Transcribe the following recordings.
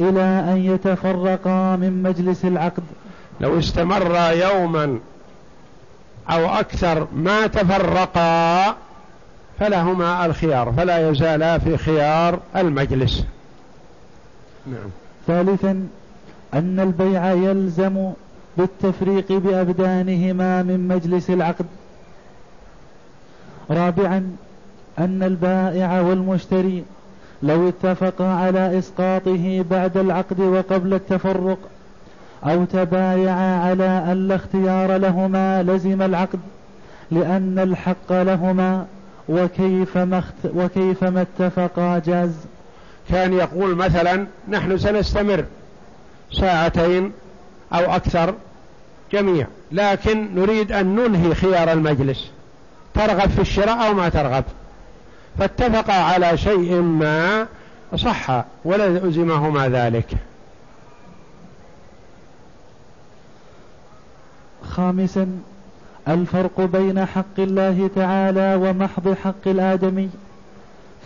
إلى أن يتفرقا من مجلس العقد. لو استمر يوما أو أكثر ما تفرقا فلهما الخيار فلا يزالا في خيار المجلس. نعم. ثالثا أن البيع يلزم بالتفريق بأبدانهما من مجلس العقد. رابعا أن البائع والمشتري لو اتفقا على إسقاطه بعد العقد وقبل التفرق أو تبايعا على أن لا اختيار لهما لزم العقد لأن الحق لهما وكيفما, اخت وكيفما اتفقا جاز؟ كان يقول مثلا نحن سنستمر ساعتين أو أكثر جميع لكن نريد أن ننهي خيار المجلس ترغب في الشراء أو ما ترغب. فاتفقا على شيء ما صح ولزمهما ذلك. خامسا الفرق بين حق الله تعالى ومحض حق الآدمي.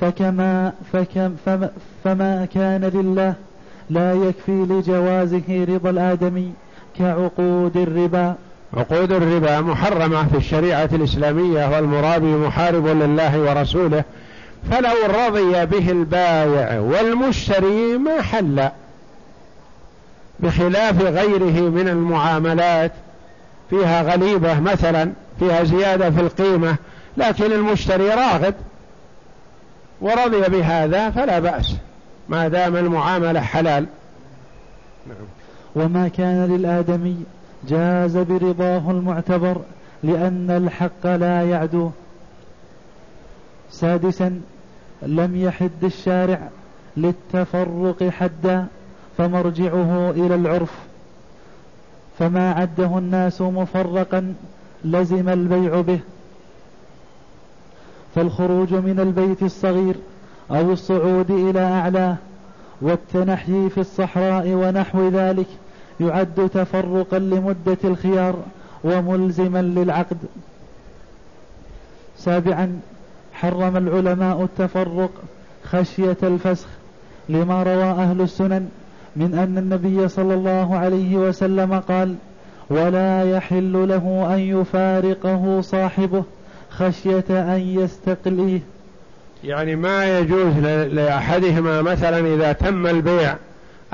فكما فكم فما, فما كان لله لا يكفي لجوازه رضا الآدمي كعقود الربا. عقود الربا محرمة في الشريعة الإسلامية والمرابي محارب لله ورسوله فلو رضي به البائع والمشتري ما حل بخلاف غيره من المعاملات فيها غليبة مثلا فيها زيادة في القيمة لكن المشتري راغب ورضي بهذا فلا بأس ما دام المعاملة حلال نعم. وما كان للآدمي جاز برضاه المعتبر لأن الحق لا يعدوه سادسا لم يحد الشارع للتفرق حدا فمرجعه إلى العرف. فما عده الناس مفرقا لزم البيع به. فالخروج من البيت الصغير أو الصعود إلى أعلاه والتنحي في الصحراء ونحو ذلك يعد تفرقا لمدة الخيار وملزما للعقد. سابعا حرم العلماء التفرق خشية الفسخ لما روى أهل السنن من أن النبي صلى الله عليه وسلم قال ولا يحل له أن يفارقه صاحبه خشية أن يستقليه. يعني ما يجوز لأحدهما مثلا إذا تم البيع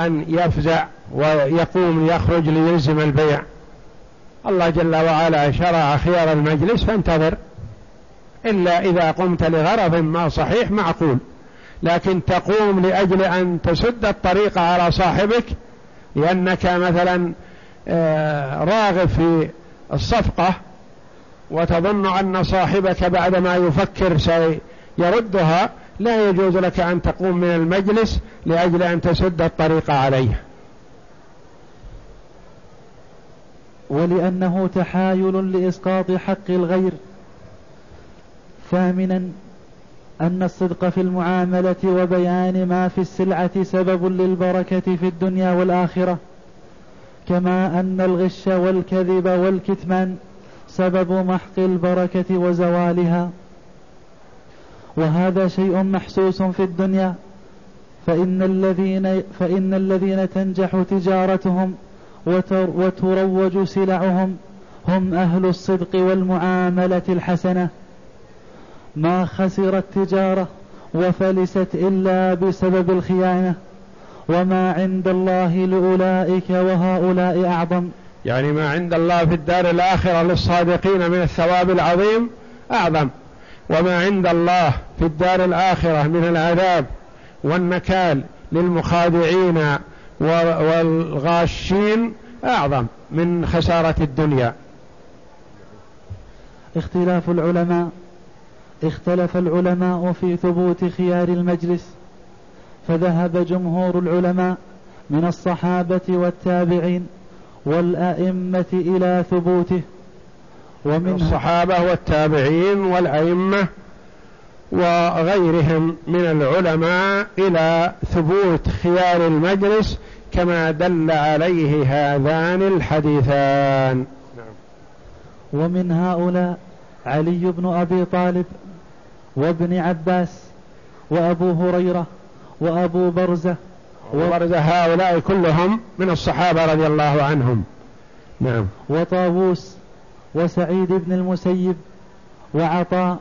أن يفزع ويقوم يخرج ليلزم البيع. الله جل وعلا شرع خيار المجلس فانتظر. إلا إذا قمت لغرض ما صحيح معقول. لكن تقوم لأجل أن تسد الطريق على صاحبك لأنك مثلا آه، راغب في الصفقة وتظن أن صاحبك بعدما يفكر سيردها لا يجوز لك أن تقوم من المجلس لأجل أن تسد الطريق عليه. ولأنه تحايل لإسقاط حق الغير. ثامنا أن الصدق في المعاملة وبيان ما في السلعة سبب للبركة في الدنيا والآخرة. كما أن الغش والكذب والكتمان سبب محق البركة وزوالها. وهذا شيء محسوس في الدنيا. فإن الذين فإن الذين تنجح تجارتهم وتروج سلعهم هم أهل الصدق والمعاملة الحسنة. ما خسرت تجارة وفلست إلا بسبب الخيانة. وما عند الله لأولئك وهؤلاء أعظم. يعني ما عند الله في الدار الآخرة للصادقين من الثواب العظيم أعظم. وما عند الله في الدار الآخرة من العذاب والنكال للمخادعين والغاشين أعظم من خسارة الدنيا. اختلاف العلماء اختلف العلماء في ثبوت خيار المجلس فذهب جمهور العلماء من الصحابة والتابعين والأئمة إلى ثبوته. ومن الصحابة والتابعين والأئمة وغيرهم من العلماء إلى ثبوت خيار المجلس كما دل عليه هذان الحديثان. نعم. ومن هؤلاء علي بن أبي طالب وابن عباس وأبو هريرة وأبو برزة وورد هؤلاء كلهم من الصحابة رضي الله عنهم. نعم. وطاووس وسعيد بن المسيب وعطاء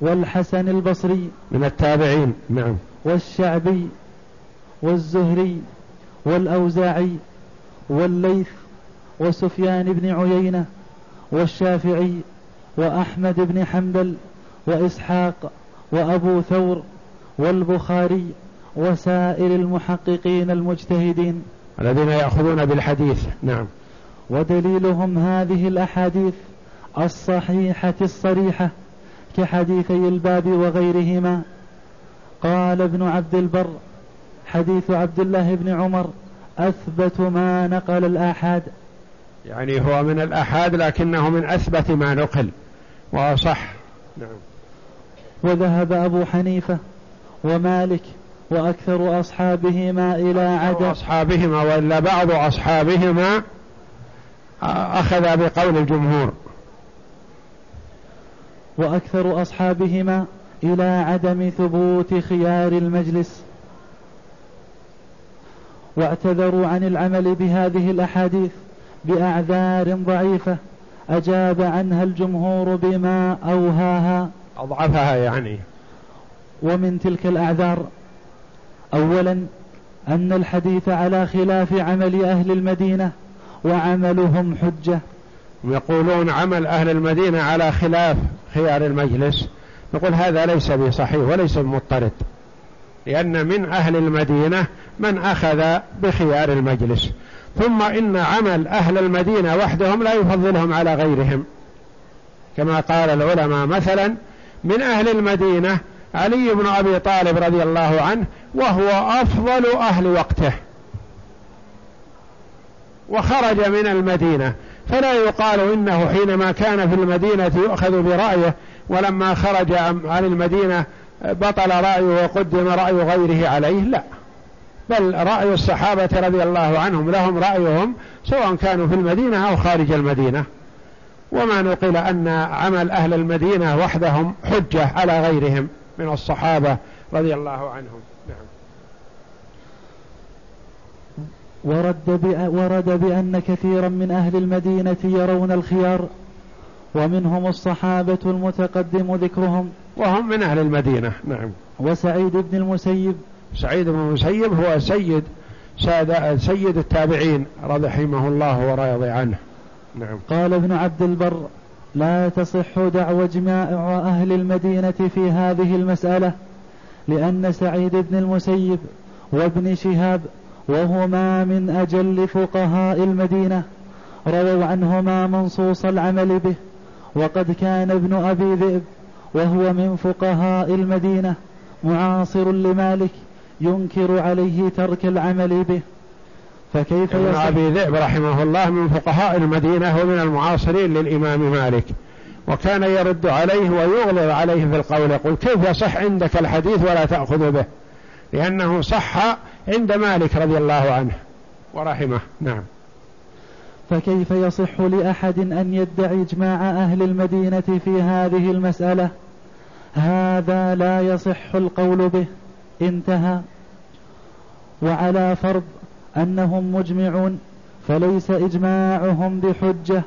والحسن البصري من التابعين نعم. والشعبي والزهري والأوزاعي والليث وسفيان بن عيينة والشافعي وأحمد بن حنبل وإسحاق وأبو ثور والبخاري وسائر المحققين المجتهدين. الذين يأخذون بالحديث نعم. ودليلهم هذه الأحاديث الصحيحة الصريحة كحديثي الباب وغيرهما. قال ابن عبد البر حديث عبد الله بن عمر أثبت ما نقل الآحاد. يعني هو من الآحاد لكنه من أثبت ما نقل وصح نعم. وذهب أبو حنيفة ومالك وأكثر أصحابهما إلى عدم أصحابهما وإلا بعض أصحابهما أخذ بقول الجمهور. وأكثر أصحابهما إلى عدم ثبوت خيار المجلس. واعتذروا عن العمل بهذه الأحاديث بأعذار ضعيفة أجاب عنها الجمهور بما أوهاها. أضعفها يعني. ومن تلك الأعذار أولا أن الحديث على خلاف عمل أهل المدينة. وعملهم حجة. يقولون عمل أهل المدينة على خلاف خيار المجلس. نقول هذا ليس بصحيح وليس بمضطرد لأن من أهل المدينة من أخذ بخيار المجلس. ثم إن عمل أهل المدينة وحدهم لا يفضلهم على غيرهم. كما قال العلماء مثلا من أهل المدينة علي بن أبي طالب رضي الله عنه وهو أفضل أهل وقته. وخرج من المدينة. فلا يقال إنه حينما كان في المدينة يؤخذ برأيه ولما خرج عن المدينة بطل رأيه وقدم رأي غيره عليه. لا. بل رأي الصحابة رضي الله عنهم لهم رأيهم سواء كانوا في المدينة أو خارج المدينة. وما نقل أن عمل أهل المدينة وحدهم حجة على غيرهم من الصحابة رضي الله عنهم. نعم. ورد, ورد بأن كثيرا من أهل المدينة يرون الخيار ومنهم الصحابة المتقدم ذكرهم. وهم من أهل المدينة نعم. وسعيد بن المسيب. سعيد بن المسيب هو سيد سيد التابعين رحمه الله ورضي عنه. نعم. قال ابن عبد البر لا تصح دعوى جماع أهل المدينة في هذه المسألة لأن سعيد بن المسيب وابن شهاب وهما من أجل فقهاء المدينة رووا عنهما منصوص العمل به وقد كان ابن أبي ذئب وهو من فقهاء المدينة معاصر لمالك ينكر عليه ترك العمل به. فكيف ابن أبي ذئب رحمه الله من فقهاء المدينة ومن المعاصرين للإمام مالك وكان يرد عليه ويغلظ عليه في القول يقول كيف يصح عندك الحديث ولا تأخذ به؟ لأنه صح عند مالك رضي الله عنه. ورحمه. نعم. فكيف يصح لأحد أن يدعي إجماع أهل المدينة في هذه المسألة؟ هذا لا يصح القول به. انتهى. وعلى فرض أنهم مجمعون فليس إجماعهم بحجة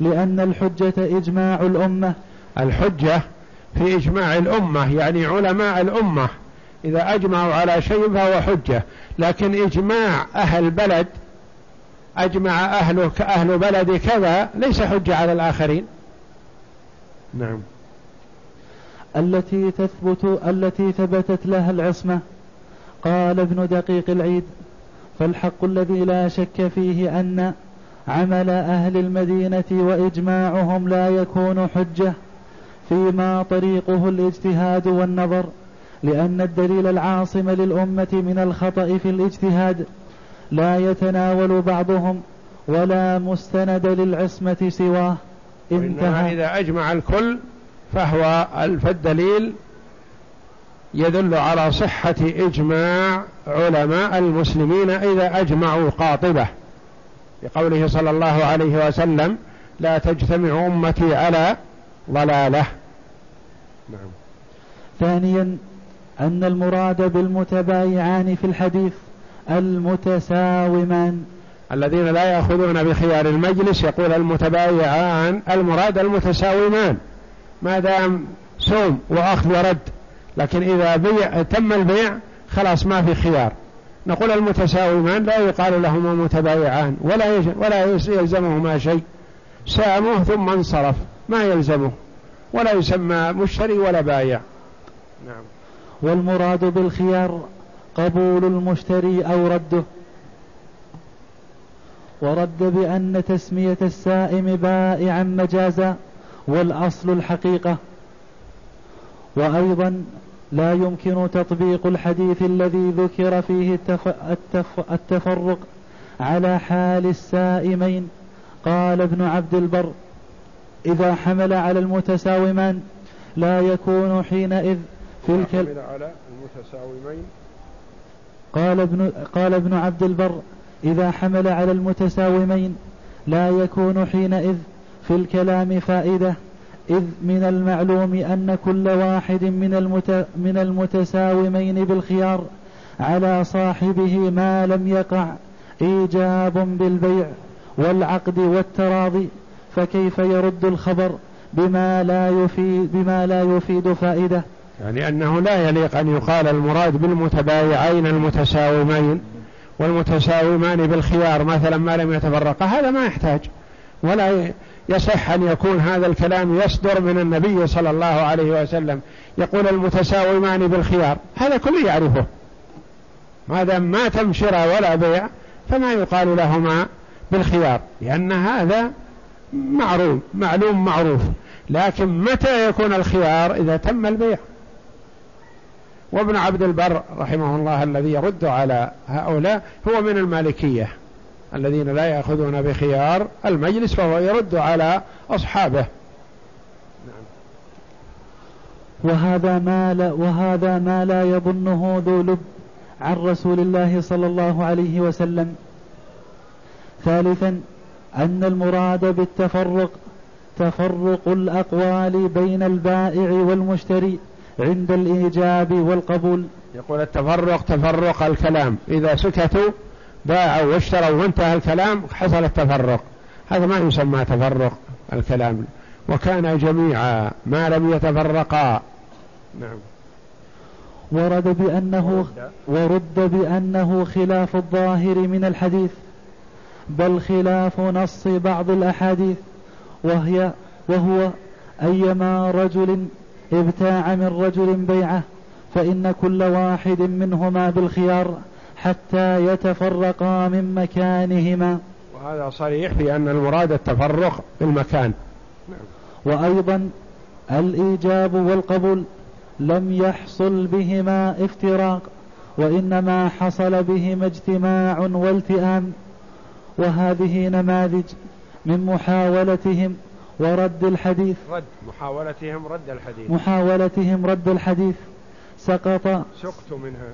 لأن الحجة إجماع الأمة. الحجة في إجماع الأمة يعني علماء الأمة. إذا أجمعوا على شيء فهو حجة. لكن إجماع أهل بلد أجمع أهله كأهل بلد كذا ليس حجة على الآخرين. نعم. التي تثبت التي ثبتت لها العصمة. قال ابن دقيق العيد فالحق الذي لا شك فيه أن عمل أهل المدينة وإجماعهم لا يكون حجة فيما طريقه الاجتهاد والنظر. لأن الدليل العاصم للأمة من الخطأ في الاجتهاد لا يتناول بعضهم ولا مستند للعصمة سواه. انتهى. إذا أجمع الكل فهو فالدليل يدل على صحة إجماع علماء المسلمين إذا أجمعوا قاطبة. لقوله صلى الله عليه وسلم لا تجتمع أمتي على ضلالة. نعم. ثانيا أن المراد بالمتبايعان في الحديث المتساومان. الذين لا يأخذون بخيار المجلس يقول المتبايعان المراد المتساومان. ما دام سوم وأخذ ورد لكن إذا بيع تم البيع خلاص ما في خيار. نقول المتساومان لا يقال لهما متبايعان ولا ولا يلزمهما شيء. سامه ثم انصرف ما يلزمه ولا يسمى مشتري ولا بايع. نعم. والمراد بالخيار قبول المشتري أو رده. ورد بأن تسمية السائم بائعا مجازا والأصل الحقيقة. وأيضا لا يمكن تطبيق الحديث الذي ذكر فيه التف... التف... التفرق على حال السائمين. قال ابن عبد البر إذا حمل على المتساومان لا يكون حينئذ الكلام على المتساومين. قال ابن قال ابن عبد البر إذا حمل على المتساومين لا يكون حينئذ في الكلام فائدة إذ من المعلوم أن كل واحد من, المت من المتساومين بالخيار على صاحبه ما لم يقع إيجاب بالبيع والعقد والتراضي فكيف يرد الخبر بما لا يفيد بما لا يفيد فائدة؟ يعني أنه لا يليق أن يقال المراد بالمتبايعين المتساومين والمتساومان بالخيار مثلا ما لم يتفرقا هذا ما يحتاج. ولا يصح أن يكون هذا الكلام يصدر من النبي صلى الله عليه وسلم يقول المتساومان بالخيار هذا كل يعرفه. ما دام ما تم شراء ولا بيع فما يقال لهما بالخيار لأن هذا معروف معلوم معروف. لكن متى يكون الخيار؟ إذا تم البيع. وابن عبد البر رحمه الله الذي يرد على هؤلاء هو من المالكية الذين لا يأخذون بخيار المجلس فهو يرد على أصحابه. وهذا ما لا وهذا ما لا يظنه ذو لب عن رسول الله صلى الله عليه وسلم ثالثا أن المراد بالتفرق تفرق الأقوال بين البائع والمشتري عند الإيجاب والقبول. يقول التفرق تفرق الكلام. إذا سكتوا باعوا واشتروا وانتهى الكلام حصل التفرق. هذا ما يسمى تفرق الكلام. وكان جميعا ما لم يتفرقا. نعم. ورد بأنه ورد بأنه خلاف الظاهر من الحديث بل خلاف نص بعض الأحاديث وهي وهو أيما رجل ابتاع من رجل بيعه فإن كل واحد منهما بالخيار حتى يتفرقا من مكانهما. وهذا صريح في أن المراد التفرق بالمكان. وأيضا الإيجاب والقبول لم يحصل بهما افتراق وإنما حصل بهما اجتماع والتئام وهذه نماذج من محاولتهم ورد الحديث. رد. محاولتهم رد الحديث. محاولتهم رد الحديث. سقط. سقط منها.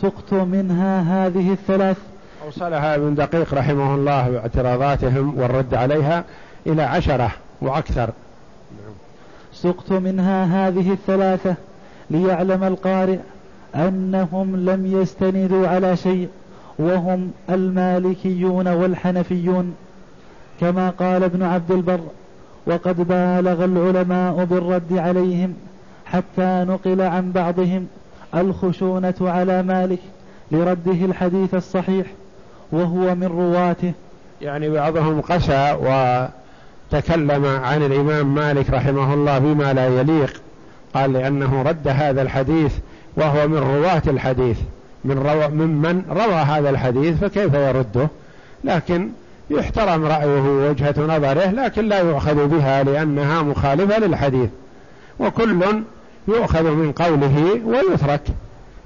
سقط منها هذه الثلاث. أوصلها ابن دقيق رحمه الله باعتراضاتهم والرد عليها إلى عشرة وأكثر. سقط منها هذه الثلاثة ليعلم القارئ أنهم لم يستندوا على شيء وهم المالكيون والحنفيون. كما قال ابن عبد البر وقد بالغ العلماء بالرد عليهم حتى نقل عن بعضهم الخشونة على مالك لرده الحديث الصحيح وهو من رواته. يعني بعضهم قسى وتكلم عن الإمام مالك رحمه الله بما لا يليق. قال لأنه رد هذا الحديث وهو من رواة الحديث. من روى ممن روى هذا الحديث فكيف يرده؟ لكن يحترم رأيه ووجهة نظره لكن لا يؤخذ بها لأنها مخالفة للحديث. وكل يؤخذ من قوله ويترك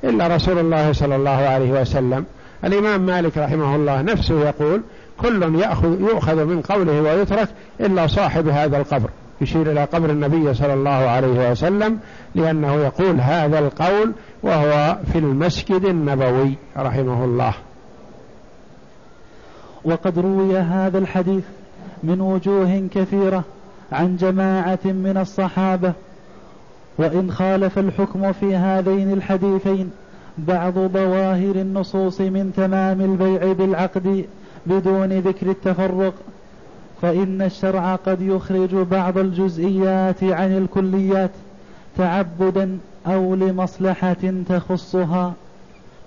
إلا رسول الله صلى الله عليه وسلم. الإمام مالك رحمه الله نفسه يقول كل يأخذ يؤخذ من قوله ويترك إلا صاحب هذا القبر. يشير إلى قبر النبي صلى الله عليه وسلم لأنه يقول هذا القول وهو في المسجد النبوي رحمه الله. وقد روي هذا الحديث من وجوه كثيرة عن جماعة من الصحابة. وإن خالف الحكم في هذين الحديثين بعض ظواهر النصوص من تمام البيع بالعقد بدون ذكر التفرق فإن الشرع قد يخرج بعض الجزئيات عن الكليات تعبدا أو لمصلحة تخصها.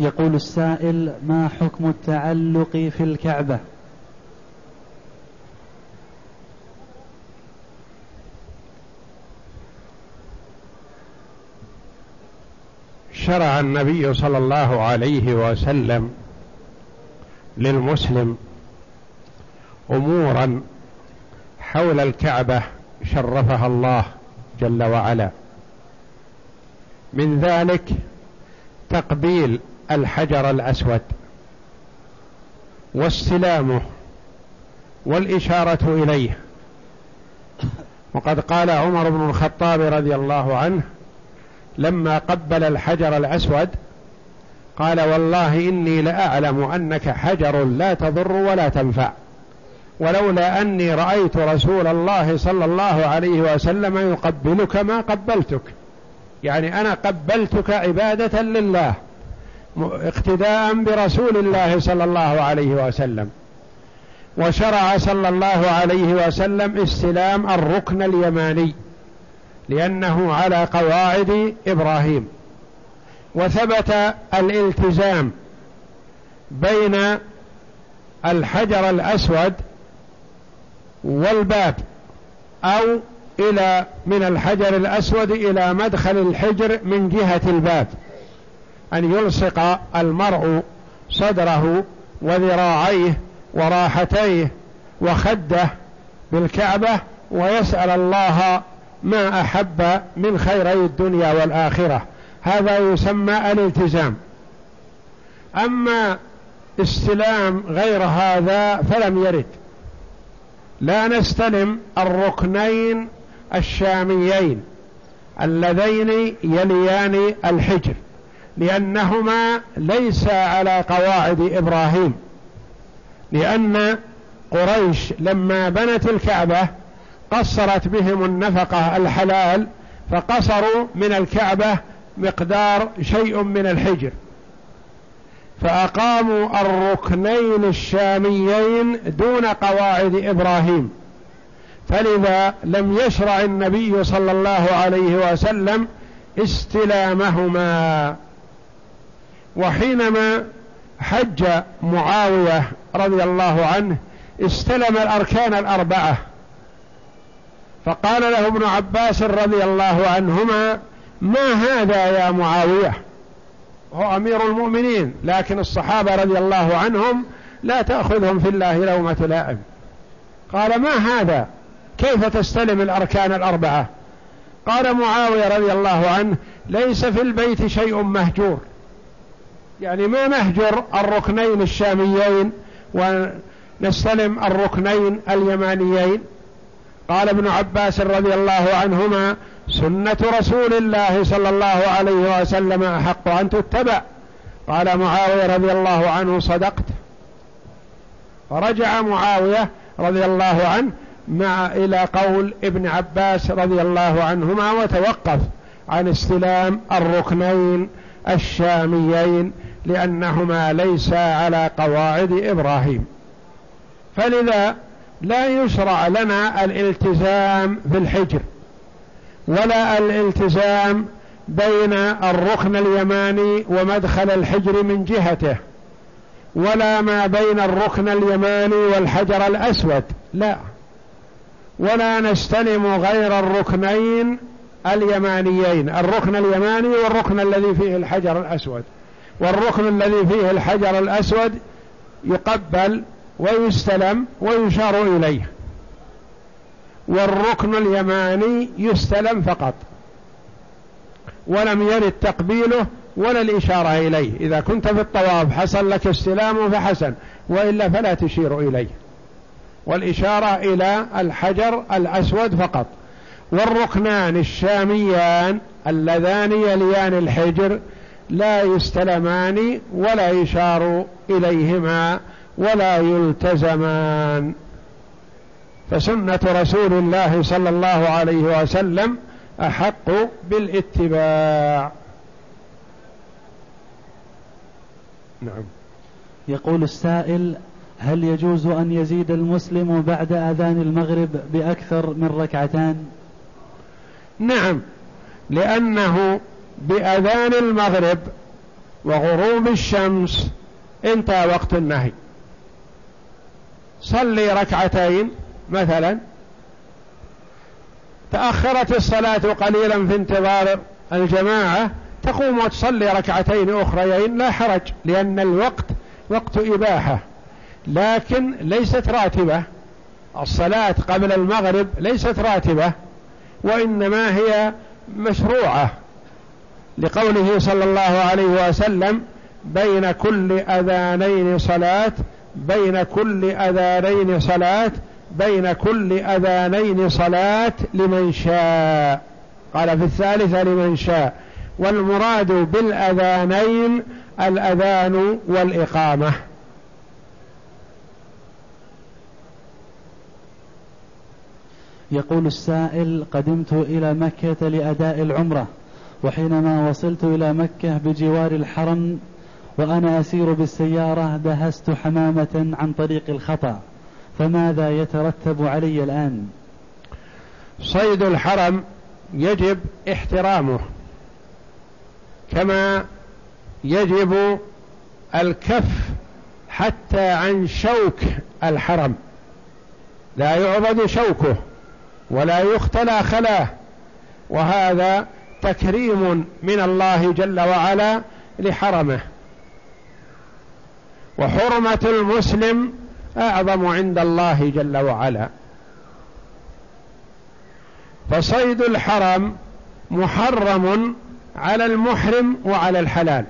يقول السائل ما حكم التعلق في الكعبة؟ شرع النبي صلى الله عليه وسلم للمسلم أمورا حول الكعبة شرفها الله جل وعلا. من ذلك تقبيل الحجر الأسود واستلامه والإشارة إليه. وقد قال عمر بن الخطاب رضي الله عنه لما قبل الحجر الأسود قال والله إني لأعلم أنك حجر لا تضر ولا تنفع ولولا أني رأيت رسول الله صلى الله عليه وسلم يقبلك ما قبلتك. يعني أنا قبلتك عبادة لله. اقتداء برسول الله صلى الله عليه وسلم. وشرع صلى الله عليه وسلم استلام الركن اليماني لأنه على قواعد إبراهيم. وثبت الالتزام بين الحجر الأسود والباب أو إلى من الحجر الأسود إلى مدخل الحجر من جهة الباب. أن يلصق المرء صدره وذراعيه وراحتيه وخده بالكعبة ويسأل الله ما أحب من خيري الدنيا والآخرة. هذا يسمى الالتزام. أما استلام غير هذا فلم يرد. لا نستلم الركنين الشاميين اللذين يليان الحجر. لأنهما ليس على قواعد إبراهيم. لأن قريش لما بنت الكعبة قصرت بهم النفقة الحلال فقصروا من الكعبة مقدار شيء من الحجر. فأقاموا الركنين الشاميين دون قواعد إبراهيم. فلذا لم يشرع النبي صلى الله عليه وسلم استلامهما. وحينما حج معاوية رضي الله عنه استلم الأركان الأربعة. فقال له ابن عباس رضي الله عنهما ما هذا يا معاوية؟ هو أمير المؤمنين لكن الصحابة رضي الله عنهم لا تأخذهم في الله لومة لائم قال ما هذا؟ كيف تستلم الأركان الأربعة؟ قال معاوية رضي الله عنه ليس في البيت شيء مهجور. يعني ما نهجر الركنين الشاميين ونستلم الركنين اليمانيين. قال ابن عباس رضي الله عنهما سنة رسول الله صلى الله عليه وسلم أحق أن تتبع. قال معاوية رضي الله عنه صدقت. فرجع معاوية رضي الله عنه مع إلى قول ابن عباس رضي الله عنهما وتوقف عن استلام الركنين الشاميين. لأنهما ليسا على قواعد إبراهيم. فلذا لا يشرع لنا الالتزام في الحجر ولا الالتزام بين الركن اليماني ومدخل الحجر من جهته ولا ما بين الركن اليماني والحجر الأسود لا. ولا نستلم غير الركنين اليمانيين الركن اليماني والركن الذي فيه الحجر الأسود. والركن الذي فيه الحجر الأسود يقبل ويستلم ويشار إليه. والركن اليماني يستلم فقط ولم يرد تقبيله ولا الإشارة إليه. إذا كنت في الطواف حصل لك استلامه فحسن وإلا فلا تشير إليه. والإشارة إلى الحجر الأسود فقط. والركنان الشاميان اللذان يليان الحجر لا يستلمان ولا يشار إليهما ولا يلتزمان. فسنة رسول الله صلى الله عليه وسلم أحق بالاتباع. نعم. يقول السائل هل يجوز أن يزيد المسلم بعد أذان المغرب بأكثر من ركعتان؟ نعم لأنه بأذان المغرب وغروب الشمس انتهى وقت النهي. صلي ركعتين مثلا. تأخرت الصلاة قليلا في انتظار الجماعة تقوم وتصلي ركعتين أخريين لا حرج لأن الوقت وقت إباحة. لكن ليست راتبة. الصلاة قبل المغرب ليست راتبة وإنما هي مشروعة. لقوله صلى الله عليه وسلم بين كل أذانين صلاة بين كل أذانين صلاة بين كل أذانين صلاة لمن شاء. قال في الثالثة لمن شاء. والمراد بالأذانين الأذان والإقامة. يقول السائل قدمت إلى مكة لأداء العمرة. وحينما وصلت إلى مكة بجوار الحرم وأنا أسير بالسيارة دهست حمامة عن طريق الخطأ فماذا يترتب علي الآن؟ صيد الحرم يجب احترامه كما يجب الكف حتى عن شوك الحرم. لا يعبد شوكه ولا يختلى خلاه وهذا تكريم من الله جل وعلا لحرمه. وحرمة المسلم أعظم عند الله جل وعلا. فصيد الحرم محرم على المحرم وعلى الحلال.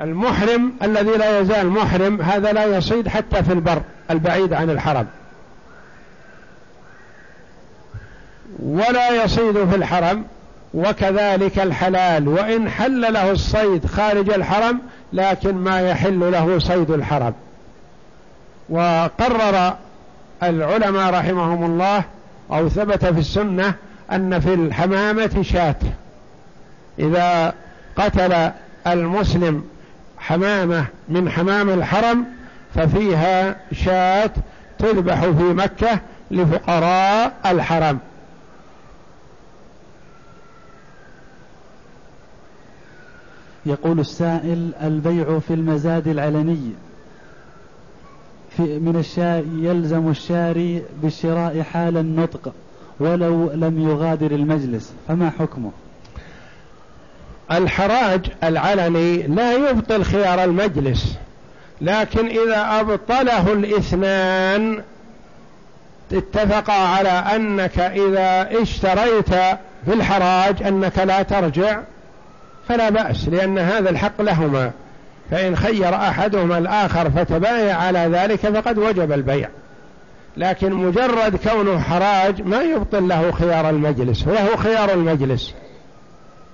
المحرم الذي لا يزال محرم هذا لا يصيد حتى في البر البعيد عن الحرم. ولا يصيد في الحرم وكذلك الحلال وإن حل له الصيد خارج الحرم لكن ما يحل له صيد الحرم. وقرر العلماء رحمهم الله أو ثبت في السنة أن في الحمامة شاة. إذا قتل المسلم حمامة من حمام الحرم ففيها شاة تذبح في مكة لفقراء الحرم. يقول السائل البيع في المزاد العلني في من الشاء يلزم الشاري بالشراء حال النطق ولو لم يغادر المجلس فما حكمه؟ الحراج العلني لا يبطل خيار المجلس لكن إذا أبطله الإثنان اتفقا على أنك إذا اشتريت في الحراج أنك لا ترجع. فلا بأس لأن هذا الحق لهما. فإن خير أحدهما الآخر فتبايع على ذلك فقد وجب البيع. لكن مجرد كونه حراج ما يبطل له خيار المجلس وله خيار المجلس.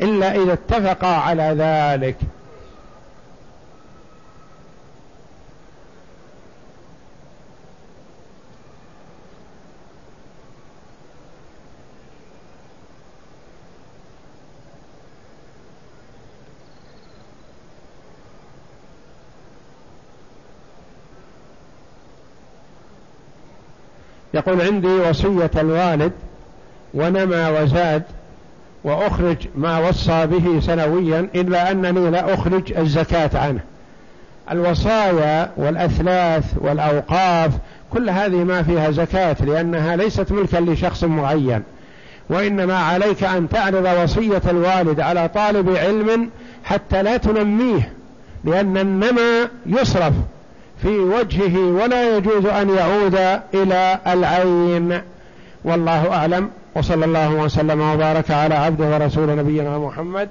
إلا إذا اتفقا على ذلك. يقول عندي وصية الوالد ونمى وزاد وأخرج ما وصى به سنويا إلا أنني لا أخرج الزكاة عنه. الوصايا والأثلاث والأوقاف كل هذه ما فيها زكاة لأنها ليست ملكا لشخص معين وإنما عليك أن تعرض وصية الوالد على طالب علم حتى لا تنميه لأن النمى يصرف. في وجهه ولا يجوز أن يعود إلى العين. والله أعلم. وصلى الله وسلم وبارك على عبده ورسول نبينا محمد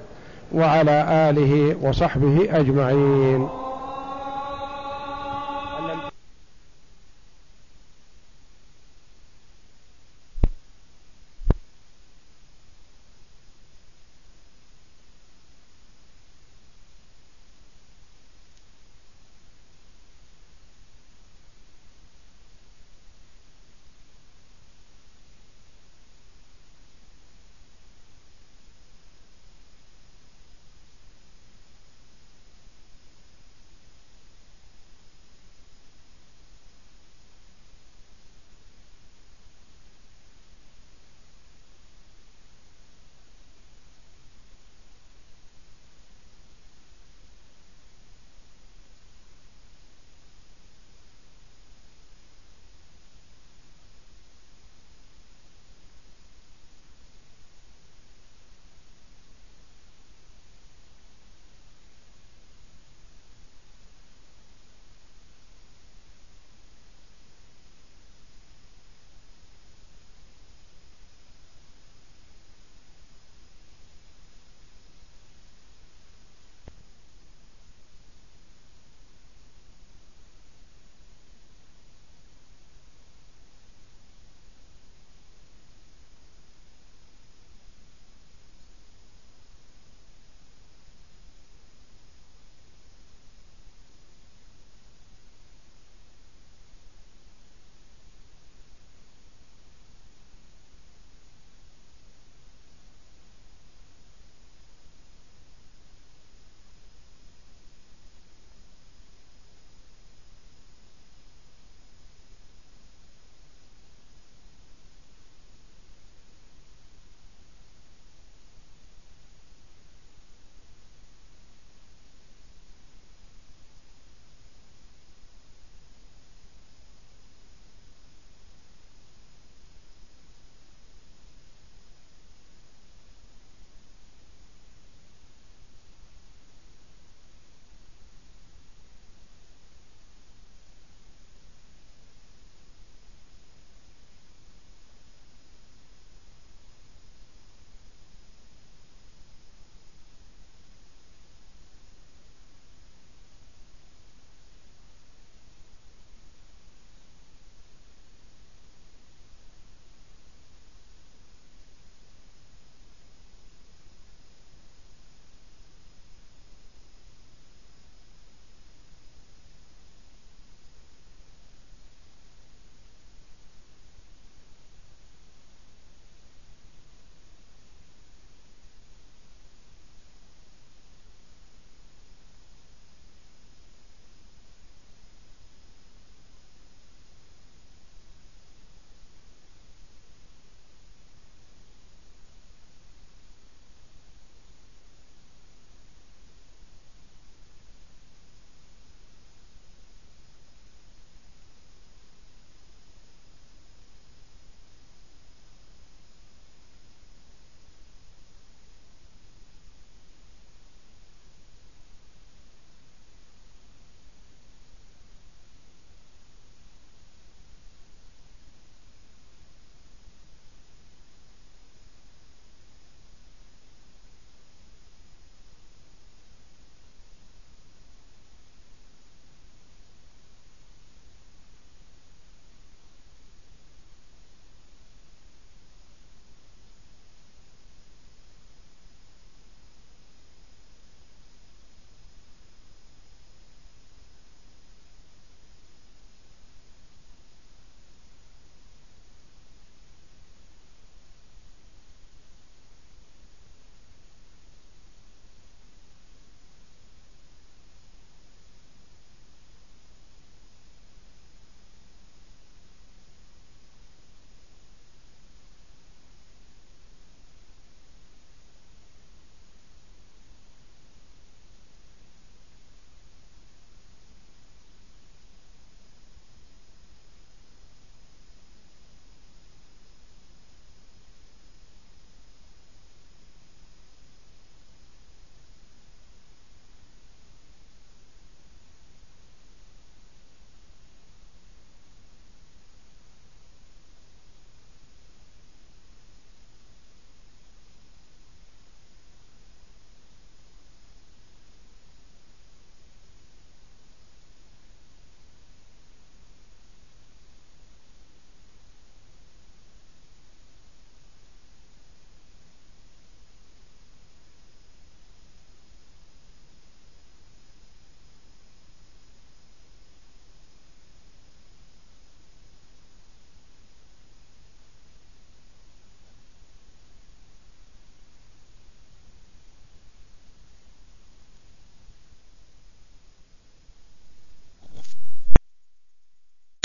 وعلى آله وصحبه أجمعين.